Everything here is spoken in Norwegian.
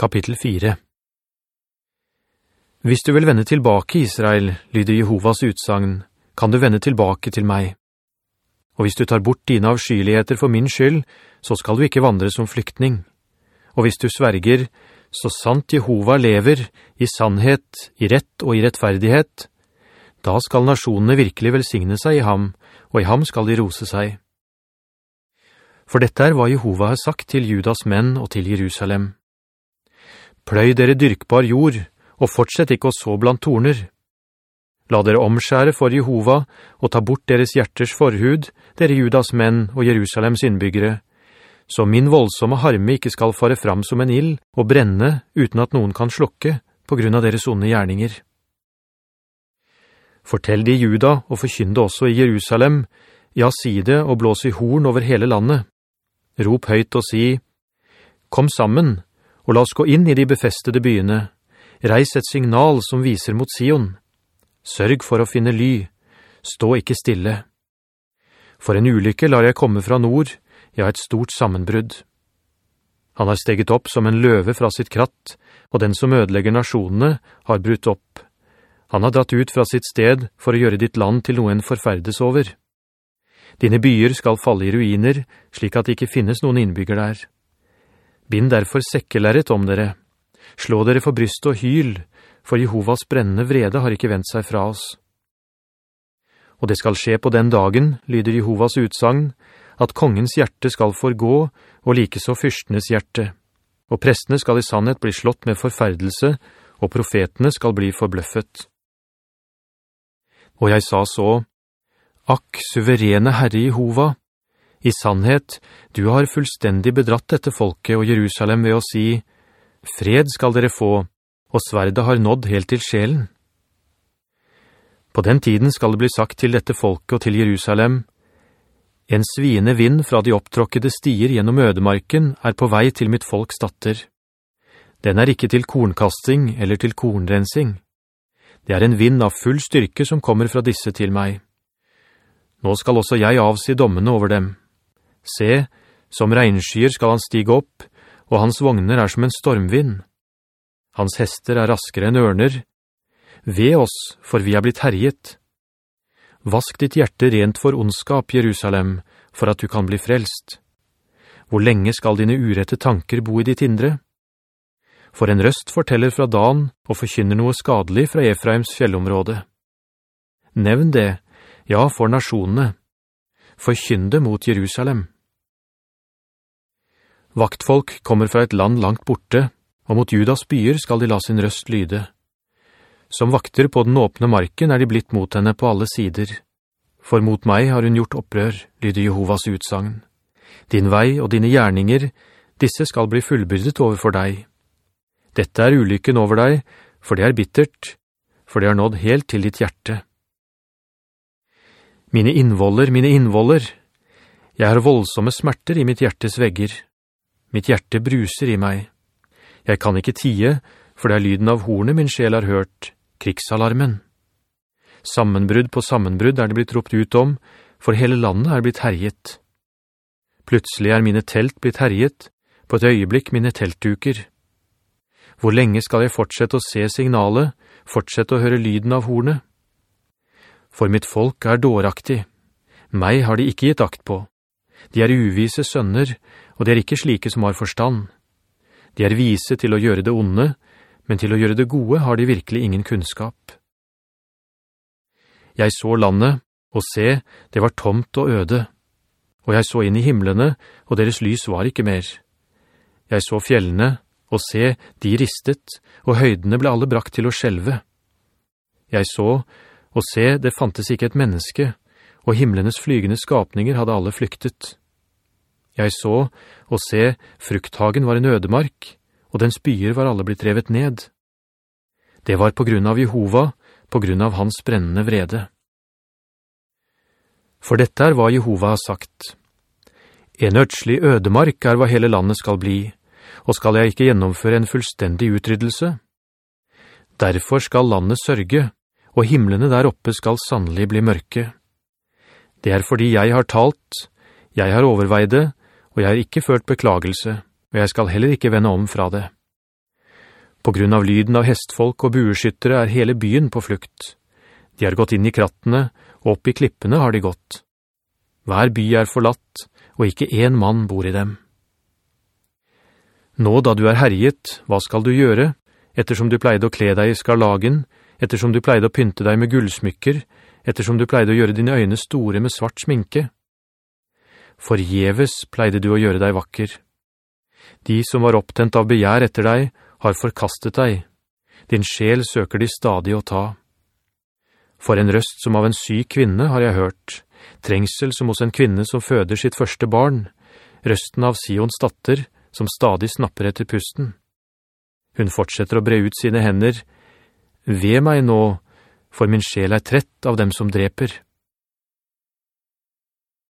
Kapittel 4 Hvis du vil vende tilbake, Israel, lyder Jehovas utsagn, kan du vende tilbake til meg. Og hvis du tar bort dine avskyligheter for min skyld, så skal du ikke vandre som flyktning. Og hvis du sverger, så sant Jehova lever, i sannhet, i rett og i rettferdighet, da skal nasjonene virkelig velsigne seg i ham, og i ham skal de rose seg. For dette er hva Jehova har sagt til Judas menn og til Jerusalem. Pløy dere dyrkbar jord, og fortsett ikke å så blant torner. La dere omskjære for Jehova, og ta bort deres hjerters forhud, dere Judas menn og Jerusalems innbyggere, så min voldsomme harme ikke skal fare fram som en ild og brenne uten at noen kan slokke på grunn av deres onde gjerninger. Fortell det i Juda og forkynn også i Jerusalem, ja, si det og blås i horn over hele landet. Rop høyt og si, «Kom sammen, og la oss gå inn i de befestede byene. Reis et signal som viser mot Sion. Sørg for å finne ly. Stå ikke stille. For en ulykke lar jeg komme fra nord, ja, et stort sammenbrudd. Han har steget opp som en løve fra sitt kratt, og den som ødelegger nasjonene har brutt opp. Han har dratt ut fra sitt sted for å gjøre ditt land til noen forferdes over. Dine byer skal falle i ruiner, slik at det ikke finnes noen innbygger der. Bind derfor sekkelæret om dere. Slå dere for bryst og hyl, for Jehovas brennende vrede har ikke vendt seg fra oss. Og det skal skje på den dagen, lyder Jehovas utsagn, at kongens hjerte skal forgå, og like så fyrstenes hjerte. Og prestene skal i sannhet bli slått med forferdelse, og profetene skal bli forbløffet. Og jeg sa så, «Akk, suverene Herre Jehova, i sannhet, du har fullstendig bedratt dette folket og Jerusalem ved å si, «Fred skal dere få, og sverdet har nådd helt til sjelen.» På den tiden skal det bli sagt til dette folket og til Jerusalem, en svine vind fra de opptråkkede stier gjennom ødemarken er på vei til mitt folks datter. Den er ikke til kornkasting eller til kornrensing. Det er en vind av full styrke som kommer fra disse til meg. Nå skal også jeg avsi dommene over dem. Se, som regnskyer skal han stige opp, og hans vogner er som en stormvind. Hans hester er raskere enn ørner. Ved oss, for vi er blitt herjet. Vask ditt hjerte rent for ondskap, Jerusalem, for at du kan bli frelst. Hvor lenge skal dine urette tanker bo i ditt indre? For en røst forteller fra Dan og forkynner noe skadelig fra Efraims fjellområde. Nevn det, ja, for nasjonene. Forkynn det mot Jerusalem. Vaktfolk kommer fra et land langt borte, og mot Judas byer skal de la sin røst lyde. Som vakter på den åpne marken er de blitt mot henne på alle sider. For mot meg har hun gjort opprør, lyder Jehovas utsagn. Din vei og dine gjerninger, disse skal bli fullbyrdet overfor deg. Dette er ulykken over deg, for det er bittert, for det har nådd helt til ditt hjerte. Mine innvoller, mine innvoller, jeg har voldsomme smerter i mitt hjertes vegger. Mitt hjerte bruser i meg. Jeg kan ikke tie, for det er lyden av hornet min sjel har hørt, krigsalarmen. Sammenbrudd på sammenbrudd er det blitt ropt ut om, for hele landet er blitt herjet. Plutselig er mine telt blitt herjet, på et øyeblikk mine teltduker. Hvor lenge skal jeg fortsette å se signalet, fortsette å høre lyden av hornet? For mitt folk er dåraktig. Meg har de ikke gitt akt på. De er uvise sønner, og det er ikke slike som har forstand. De er vise til å gjøre det onde, men til å gjøre det gode har de virkelig ingen kunnskap. Jeg så landet, og se, det var tomt og øde, og jeg så inn i himmelene, og deres lys var ikke mer. Jeg så fjellene, og se, de ristet, og høydene ble alle brakt til å skjelve. Jeg så, og se, det fantes ikke et menneske, og himlenes flygende skapninger hadde alle flyktet. Jeg så, og se, frukthagen var en ødemark, og dens byer var alle blitt revet ned. Det var på grunn av Jehova, på grunn av hans brennende vrede. For dette er hva Jehova har sagt. En ødslig ødemark er hva hele landet skal bli, og skal jeg ikke gjennomføre en fullstendig utryddelse? Derfor skal landet sørge, og himmelene der oppe skal sannelig bli mørke. Det er fordi jeg har talt, jeg har overveid det, og jeg har ikke ført beklagelse og jeg skal heller ikke vende om fra det. På grunn av lyden av hestfolk og bueskyttere er hele byen på flukt. De har gått inn i krattene, og opp i klippene har de gått. Hver by er forlatt, og ikke en mann bor i dem. Nå da du er herjet, hva skal du gjøre, ettersom du pleide å kle deg i skarlagen, ettersom du pleide å pynte deg med gullsmykker, ettersom du pleide å gjøre dine øyne store med svart sminke? Forjeves pleide du å gjøre deg vakker. De som var opptent av begjær etter deg, har forkastet deg. Din sjel søker de stadig å ta. For en røst som av en syk kvinne har jeg hørt, trengsel som hos en kvinne som føder sitt første barn, røsten av Sions datter, som stadig snapper etter pusten. Hun fortsetter å bre ut sine hender. Ved meg nå, for min sjel er trett av dem som dreper.»